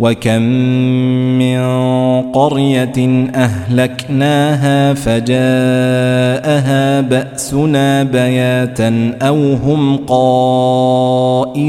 وكم من قرية أهلكناها فجاءها بأسنا بياتا أو هم قائلون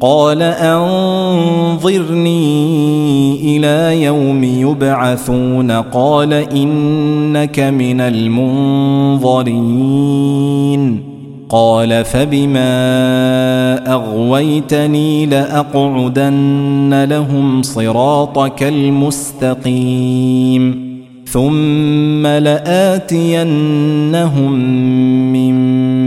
قال أنظرني إلى يوم يبعثون. قال إنك من المنظرين. قال فبما أغويتني لأقعدن لهم صراطك المستقيم. ثم لآتينهم من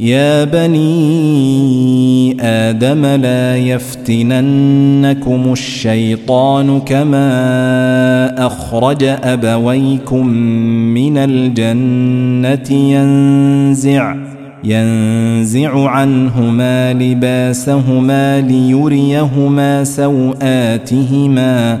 يا بني آدم لا يفتننكم الشيطان كما أخرج أبويكم من الجنة ينزع ينزع عنهما لباسهما ليريهما سوآتهما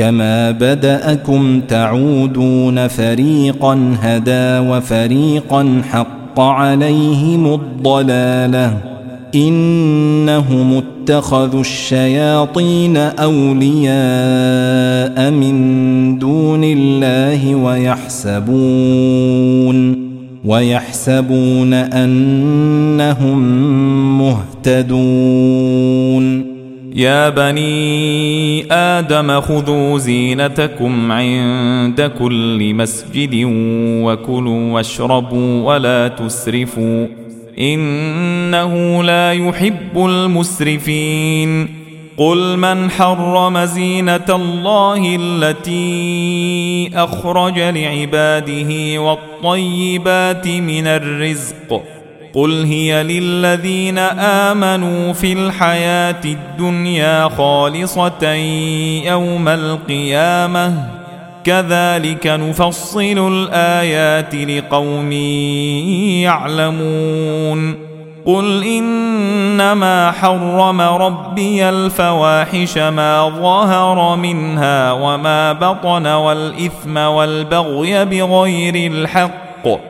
كما بداكم تعودون فريقا هدى وفريقا حق عليهم الضلاله انهم اتخذوا الشياطين اولياء من دون الله ويحسبون ويحسبون انهم مهتدون يا بني آدم خذوا زينتكم عند كل مسجد وكلوا واشربوا ولا تسرفوا إنه لا يحب المسرفين قل من حرم زينة الله التي أخرج لعباده والطيبات من الرزق قل هي للذين آمنوا في الحياة الدنيا خالصة يوم القيامة. كذلك نفصل الآيات لقوم يعلمون. قل إنما حرم ربي الفواحش ما ظهر منها وما بطن والإثم والبغي بغير الحق.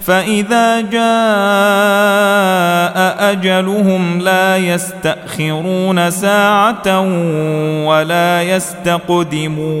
فإذا جاء أجلهم لا يستأخرون ساعة ولا يستقدمون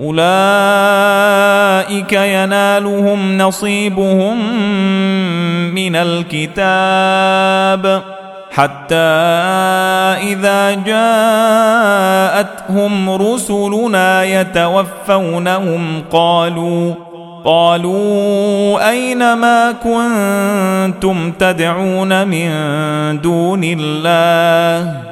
أولئك ينالهم نصيبهم من الكتاب حتى إذا جاءتهم رسلنا يتوفونهم قالوا قالوا أين ما كنتم تدعون من دون الله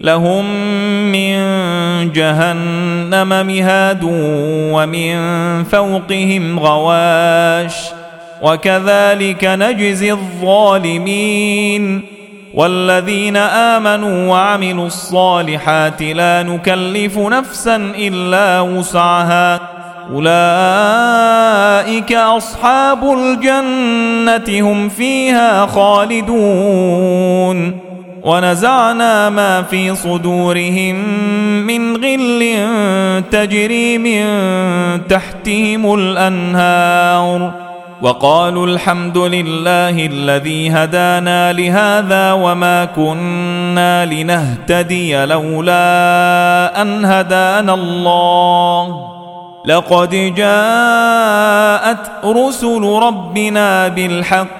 لهم من جهنم مهاد ومن فوقهم غواش وكذلك نجزي الظالمين والذين آمنوا وعملوا الصالحات لا نكلف نفسا إلا وسعها أولئك أصحاب الجنة هم فيها خالدون ونزعنا ما في صدورهم من غل تجري من تحتهم الأنهار. وقالوا الحمد لله الذي هدانا لهذا وما كنا لنهتدي لولا أن هدانا الله. لقد جاءت رسل ربنا بالحق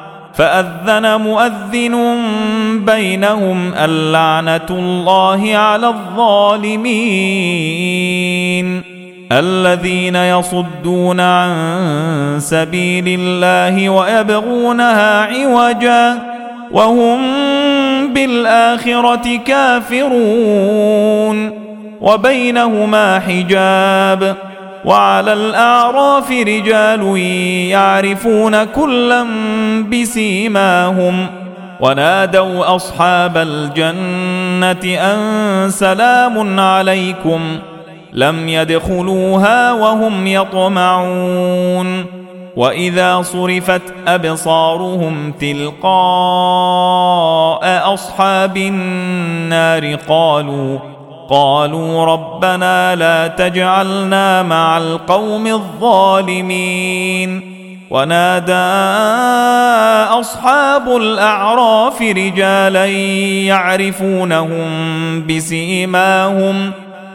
فأذن مؤذن بينهم اللعنة الله على الظالمين الذين يصدون عن سبيل الله ويبغونها عوجا وهم بالآخرة كافرون وبينهما حجاب وعلى الأعراف رجال يعرفون كلا بسيماهم ونادوا أصحاب الجنة أن سلام عليكم لم يدخلوها وهم يطمعون وإذا صرفت أبصارهم تلقاء أصحاب النار قالوا قالوا ربنا لا تجعلنا مع القوم الظالمين. ونادى أصحاب الأعراف رجالا يعرفونهم بسيماهم.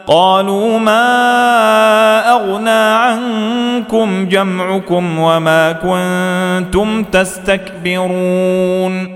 قالوا ما أغنى عنكم جمعكم وما كنتم تستكبرون.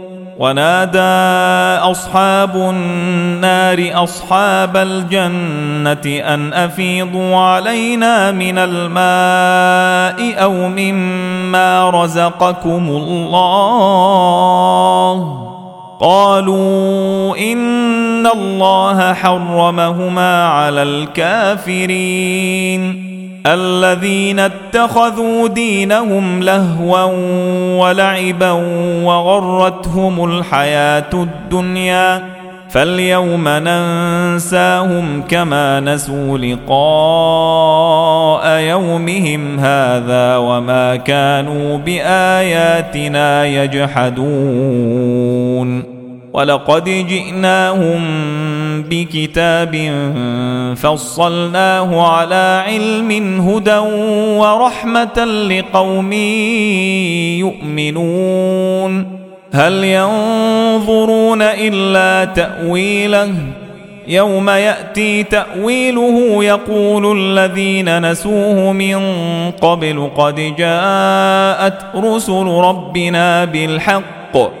ونادى أصحاب النار أصحاب الجنة أن أفيضوا علينا من الماء أو مما رزقكم الله. قالوا إن الله حرمهما على الكافرين. الذين اتخذوا دينهم لهوا ولعبا وغرتهم الحياة الدنيا فاليوم ننساهم كما نسوا لقاء يومهم هذا وما كانوا بآياتنا يجحدون ولقد جئناهم بكتاب فصلناه على علم هدى ورحمة لقوم يؤمنون. هل ينظرون إلا تأويله؟ يوم يأتي تأويله يقول الذين نسوه من قبل قد جاءت رسل ربنا بالحق.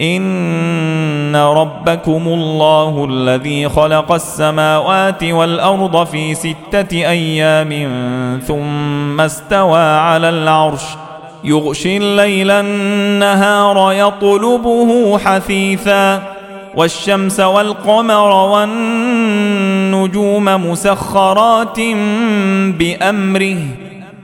ان ربكم الله الذي خلق السماوات والارض في سته أيام ثم استوى على العرش يغشي الليل النهار يطلبه حثيثا والشمس والقمر والنجوم مسخرات بامره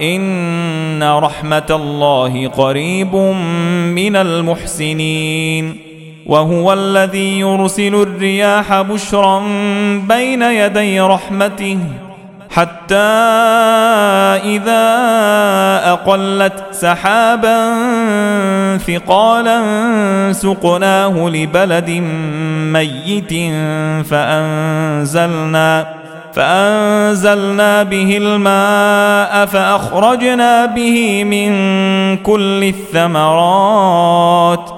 ان رحمه الله قريب من المحسنين وهو الذي يرسل الرياح بشرا بين يدي رحمته حتى اذا اقلت سحابا ثقالا سقناه لبلد ميت فانزلنا فأنزلنا به الماء فأخرجنا به من كل الثمرات.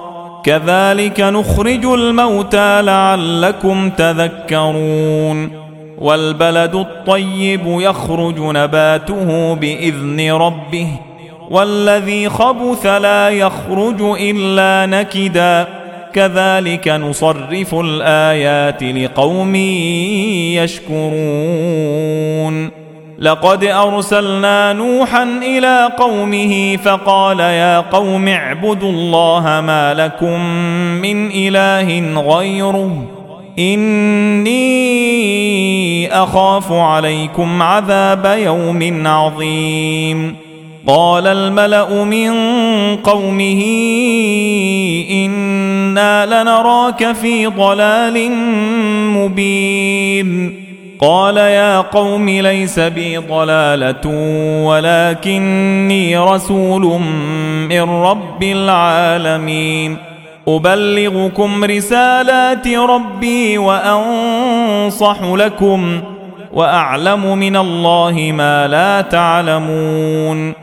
كذلك نخرج الموتى لعلكم تذكرون. والبلد الطيب يخرج نباته بإذن ربه. والذي خبث لا يخرج إلا نكدا. كذلك نصرف الآيات لقوم يشكرون. لقد أرسلنا نوحا إلى قومه فقال يا قوم اعبدوا الله ما لكم من إله غيره. إني أخاف عليكم عذاب يوم عظيم. قال الملأ من قومه إنا لنراك في ضلال مبين. قال يا قوم ليس بي ضلالة ولكني رسول من رب العالمين. أبلغكم رسالات ربي وأنصح لكم وأعلم من الله ما لا تعلمون.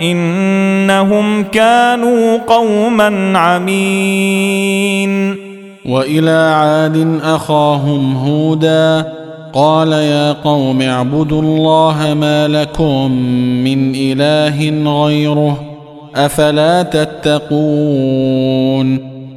إنهم كانوا قوما عمين. وإلى عاد أخاهم هودا قال يا قوم اعبدوا الله ما لكم من إله غيره أفلا تتقون؟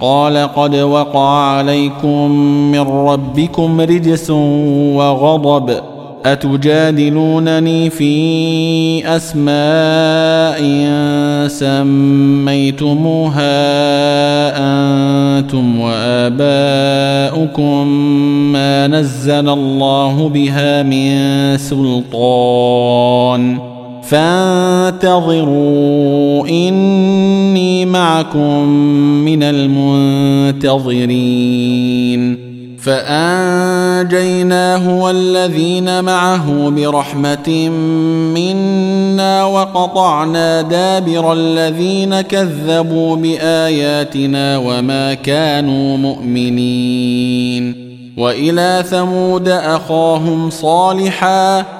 قال قد وقع عليكم من ربكم رجس وغضب. أتجادلونني في أسماء سميتموها أنتم وآباؤكم ما نزل الله بها من سلطان. فانتظروا إني معكم من المنتظرين. فأنجيناه والذين معه برحمة منا وقطعنا دابر الذين كذبوا بآياتنا وما كانوا مؤمنين. وإلى ثمود أخاهم صالحا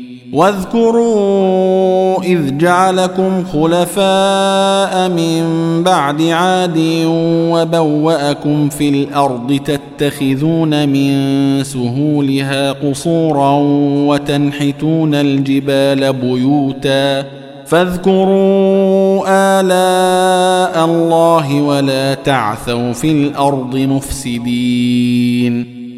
واذكروا إذ جعلكم خلفاء من بعد عاد وبوأكم في الأرض تتخذون من سهولها قصورا وتنحتون الجبال بيوتا فاذكروا آلاء الله ولا تعثوا في الأرض مفسدين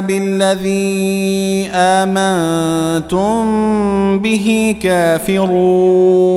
بالذي امنتم به كافرون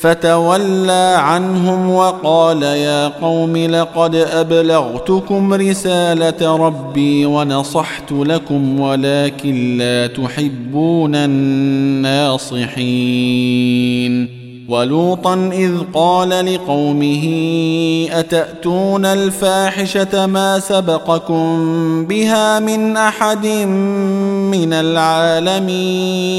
فتولى عنهم وقال يا قوم لقد أبلغتكم رسالة ربي ونصحت لكم ولكن لا تحبون الناصحين. ولوطا إذ قال لقومه أتأتون الفاحشة ما سبقكم بها من أحد من العالمين؟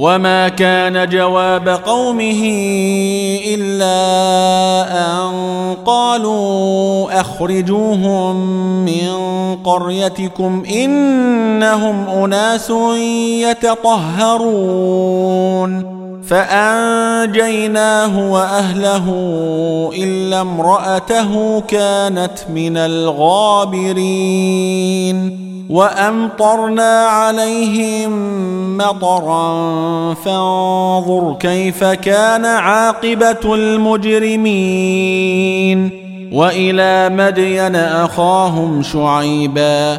وما كان جواب قومه الا ان قالوا اخرجوهم من قريتكم انهم اناس يتطهرون فأنجيناه وأهله إلا امرأته كانت من الغابرين وأمطرنا عليهم مطرا فانظر كيف كان عاقبة المجرمين وإلى مدين أخاهم شعيبا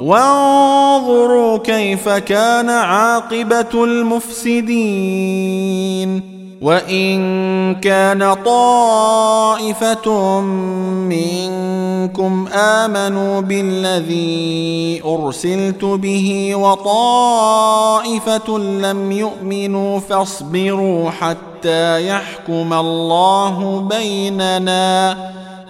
وانظروا كيف كان عاقبة المفسدين. وإن كان طائفة منكم آمنوا بالذي أرسلت به وطائفة لم يؤمنوا فاصبروا حتى يحكم الله بيننا.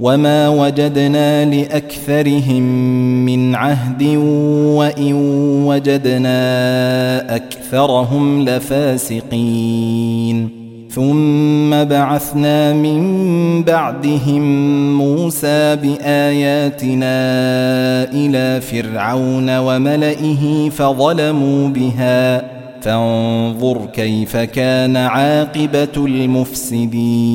وما وجدنا لاكثرهم من عهد وان وجدنا اكثرهم لفاسقين ثم بعثنا من بعدهم موسى باياتنا إلى فرعون وملئه فظلموا بها فانظر كيف كان عاقبه المفسدين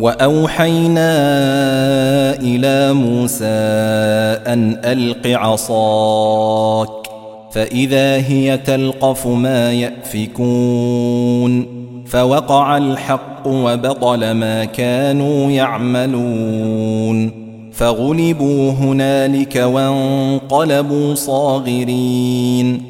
وأوحينا إلى موسى أن ألق عصاك فإذا هي تلقف ما يأفكون فوقع الحق وبطل ما كانوا يعملون فغلبوا هنالك وانقلبوا صاغرين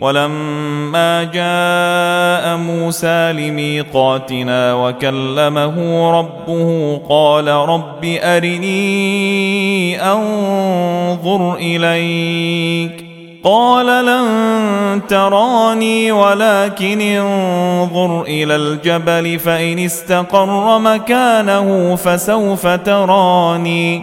ولما جاء موسى لميقاتنا وكلمه ربه قال رب أرني أنظر إليك قال لن تراني ولكن انظر إلى الجبل فإن استقر مكانه فسوف تراني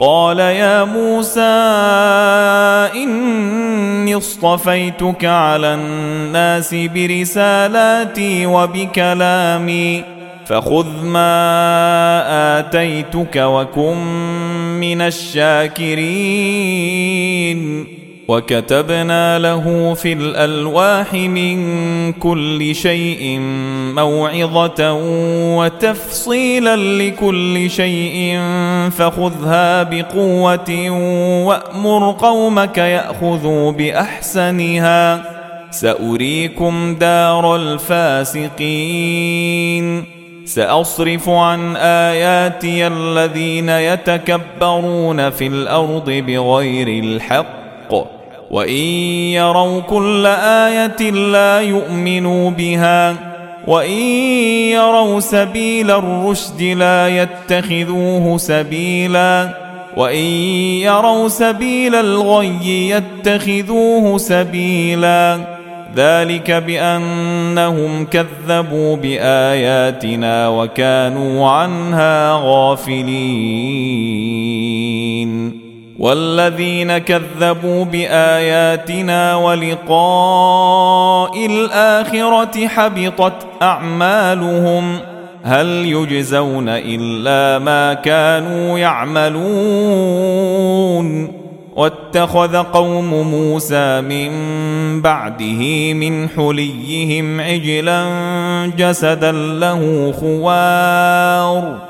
قال يا موسى إني اصطفيتك على الناس برسالاتي وبكلامي فخذ ما آتيتك وكن من الشاكرين. وكتبنا له في الألواح من كل شيء موعظة وتفصيلا لكل شيء فخذها بقوة وأمر قومك يأخذوا بأحسنها. سأريكم دار الفاسقين. سأصرف عن آياتي الذين يتكبرون في الأرض بغير الحق. وان يروا كل إيه لا يؤمنوا بها وان يروا سبيل الرشد لا يتخذوه سبيلا وان يروا سبيل الغي يتخذوه سبيلا ذلك بانهم كذبوا باياتنا وكانوا عنها غافلين والذين كذبوا بآياتنا ولقاء الآخرة حبطت أعمالهم هل يجزون إلا ما كانوا يعملون واتخذ قوم موسى من بعده من حليهم عجلا جسدا له خوار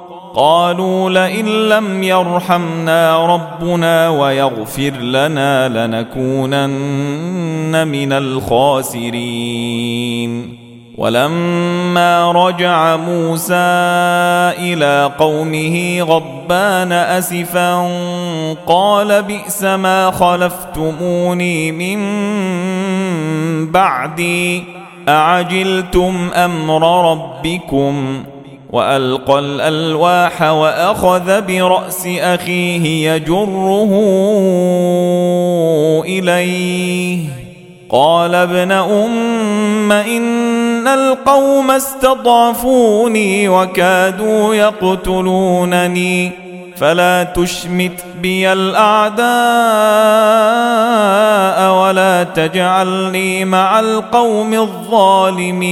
قالوا لئن لم يرحمنا ربنا ويغفر لنا لنكونن من الخاسرين. ولما رجع موسى إلى قومه غضبان أسفا قال بئس ما خلفتموني من بعدي أعجلتم أمر ربكم؟ وألقى الألواح وأخذ برأس أخيه يجره إليه. قال ابن أم إن القوم استضعفوني وكادوا يقتلونني فلا تشمت بي الأعداء ولا تجعلني مع القوم الظالمين.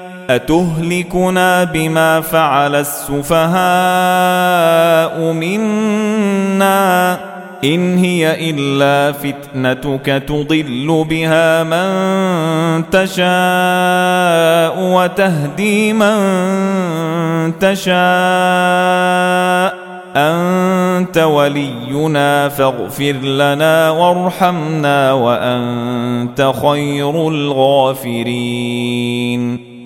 أتهلكنا بما فعل السفهاء منا إن هي إلا فتنتك تضل بها من تشاء وتهدي من تشاء. أنت ولينا فاغفر لنا وارحمنا وأنت خير الغافرين.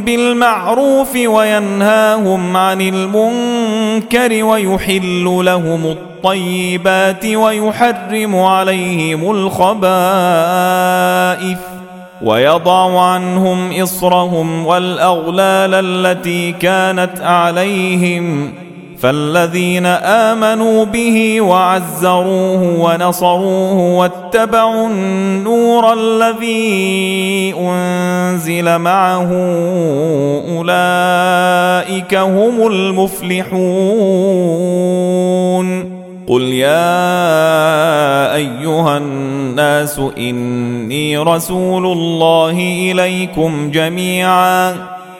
بالمعروف وينهاهم عن المنكر ويحل لهم الطيبات ويحرم عليهم الخبائث ويضع عنهم إصرهم والأغلال التي كانت عليهم فالذين آمنوا به وعزروه ونصروه واتبعوا النور الذي أنزل معه أولئك هم المفلحون. قل يا أيها الناس إني رسول الله إليكم جميعا.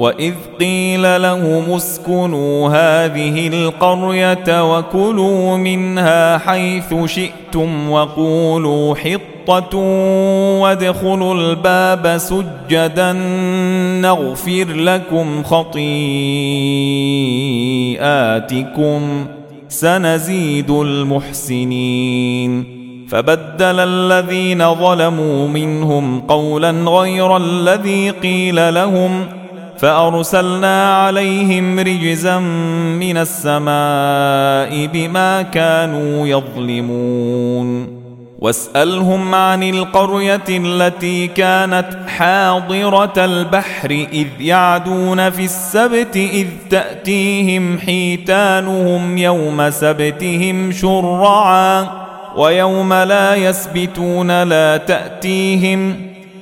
واذ قيل لهم اسكنوا هذه القريه وكلوا منها حيث شئتم وقولوا حطه وادخلوا الباب سجدا نغفر لكم خطيئاتكم سنزيد المحسنين فبدل الذين ظلموا منهم قولا غير الذي قيل لهم فأرسلنا عليهم رجزا من السماء بما كانوا يظلمون. واسألهم عن القرية التي كانت حاضرة البحر إذ يعدون في السبت إذ تأتيهم حيتانهم يوم سبتهم شرعا ويوم لا يسبتون لا تأتيهم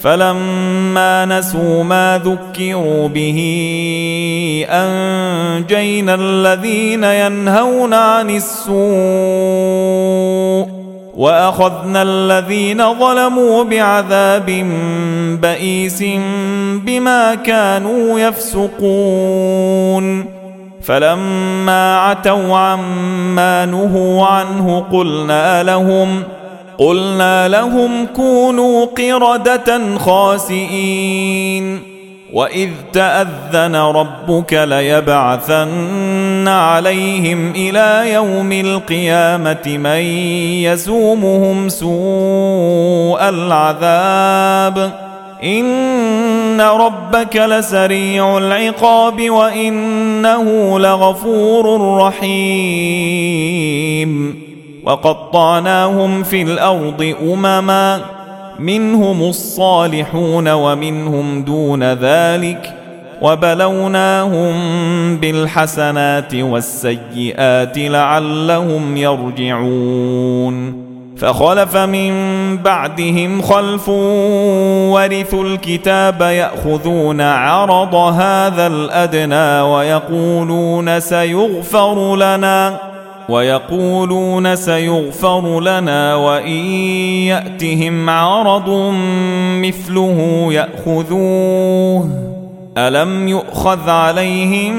فلما نسوا ما ذكروا به أنجينا الذين ينهون عن السوء وأخذنا الذين ظلموا بعذاب بئيس بما كانوا يفسقون. فلما عتوا عما نهوا عنه قلنا لهم قلنا لهم كونوا قردة خاسئين. وإذ تأذن ربك ليبعثن عليهم إلى يوم القيامة من يسومهم سوء العذاب. إن ربك لسريع العقاب وإنه لغفور رحيم. وقطعناهم في الأرض أمما منهم الصالحون ومنهم دون ذلك وبلوناهم بالحسنات والسيئات لعلهم يرجعون فخلف من بعدهم خلف ورثوا الكتاب يأخذون عرض هذا الأدنى ويقولون سيغفر لنا ويقولون سيغفر لنا وإن يأتهم عرض مثله يأخذوه. ألم يؤخذ عليهم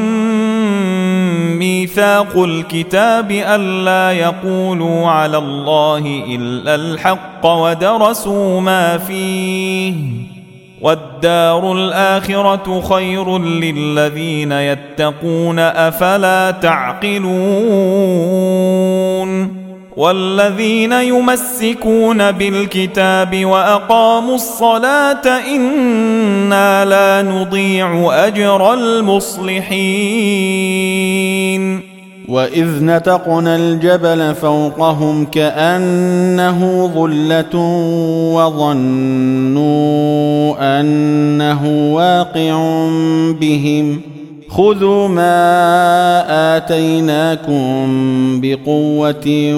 ميثاق الكتاب الا يقولوا على الله إلا الحق ودرسوا ما فيه؟ والدار الآخرة خير للذين يتقون أفلا تعقلون؟ والذين يمسكون بالكتاب وأقاموا الصلاة إنا لا نضيع أجر المصلحين. وإذ نتقنا الجبل فوقهم كأنه ظلة وظنوا أنه واقع بهم. خذوا ما آتيناكم بقوة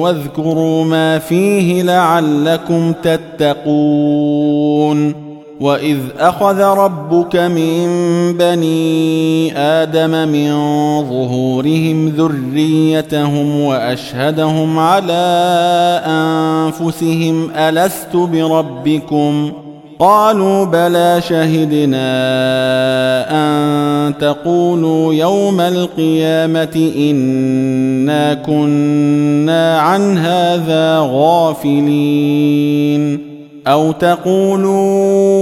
واذكروا ما فيه لعلكم تتقون. واذ اخذ ربك من بني آدم من ظهورهم ذريتهم واشهدهم على انفسهم الست بربكم قالوا بلى شهدنا ان تقولوا يوم القيامه انا كنا عن هذا غافلين أو تقولوا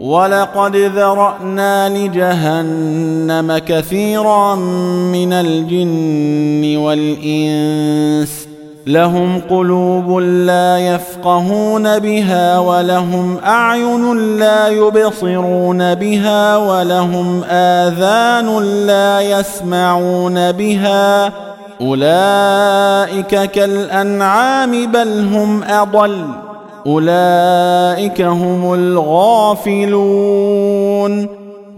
ولقد ذرأنا لجهنم كثيرا من الجن والإنس لهم قلوب لا يفقهون بها ولهم أعين لا يبصرون بها ولهم آذان لا يسمعون بها أولئك كالأنعام بل هم أضل أولئك هم الغافلون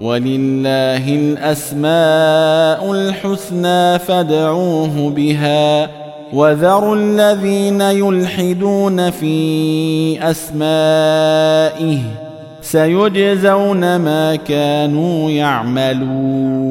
ولله الأسماء الحسنى فادعوه بها وذروا الذين يلحدون في أسمائه سيجزون ما كانوا يعملون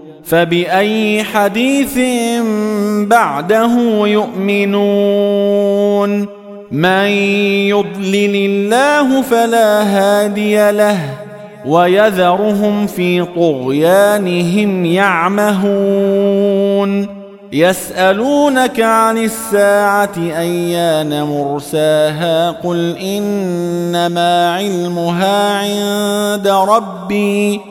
فبأي حديث بعده يؤمنون؟ من يضلل الله فلا هادي له ويذرهم في طغيانهم يعمهون. يسألونك عن الساعة أيان مرساها؟ قل إنما علمها عند ربي.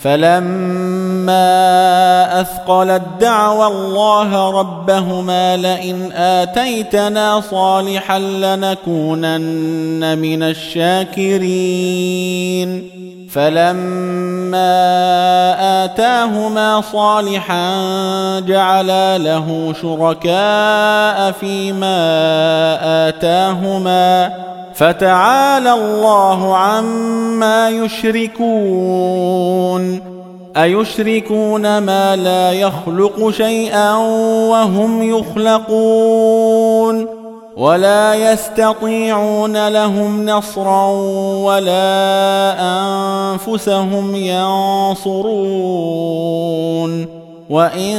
فلما اثقلت دعوى الله ربهما لئن اتيتنا صالحا لنكونن من الشاكرين فلما اتاهما صالحا جعلا له شركاء فيما اتاهما فتعالى الله عما يشركون. أيشركون ما لا يخلق شيئا وهم يخلقون. ولا يستطيعون لهم نصرا ولا أنفسهم ينصرون. وإن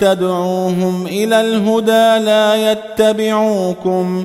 تدعوهم إلى الهدى لا يتبعوكم.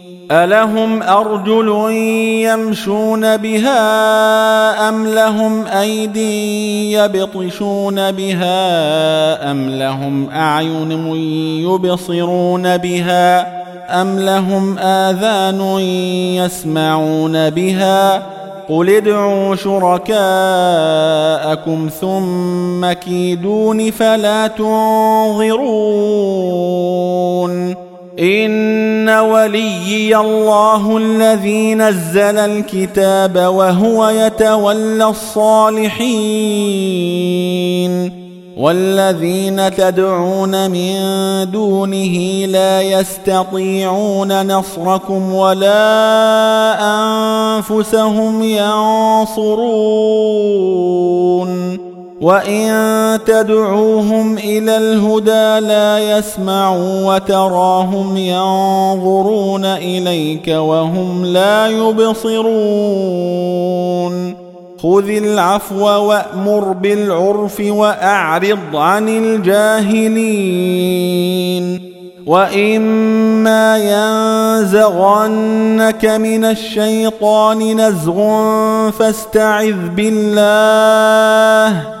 الهم ارجل يمشون بها ام لهم ايدي يبطشون بها ام لهم اعين يبصرون بها ام لهم اذان يسمعون بها قل ادعوا شركاءكم ثم كيدون فلا تنظرون ان وليي الله الذي نزل الكتاب وهو يتولى الصالحين والذين تدعون من دونه لا يستطيعون نصركم ولا انفسهم ينصرون وان تدعوهم إلى الهدى لا يسمعوا وتراهم ينظرون اليك وهم لا يبصرون خذ العفو وامر بالعرف واعرض عن الجاهلين واما ينزغنك من الشيطان نزغ فاستعذ بالله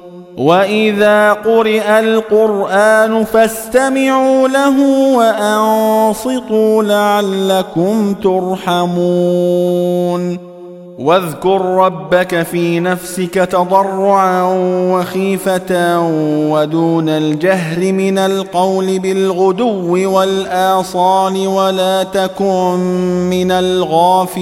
واذا قرئ القران فاستمعوا له وانصتوا لعلكم ترحمون واذكر ربك في نفسك تضرعا وخيفه ودون الجهر من القول بالغدو والاصال ولا تكن من الغافلين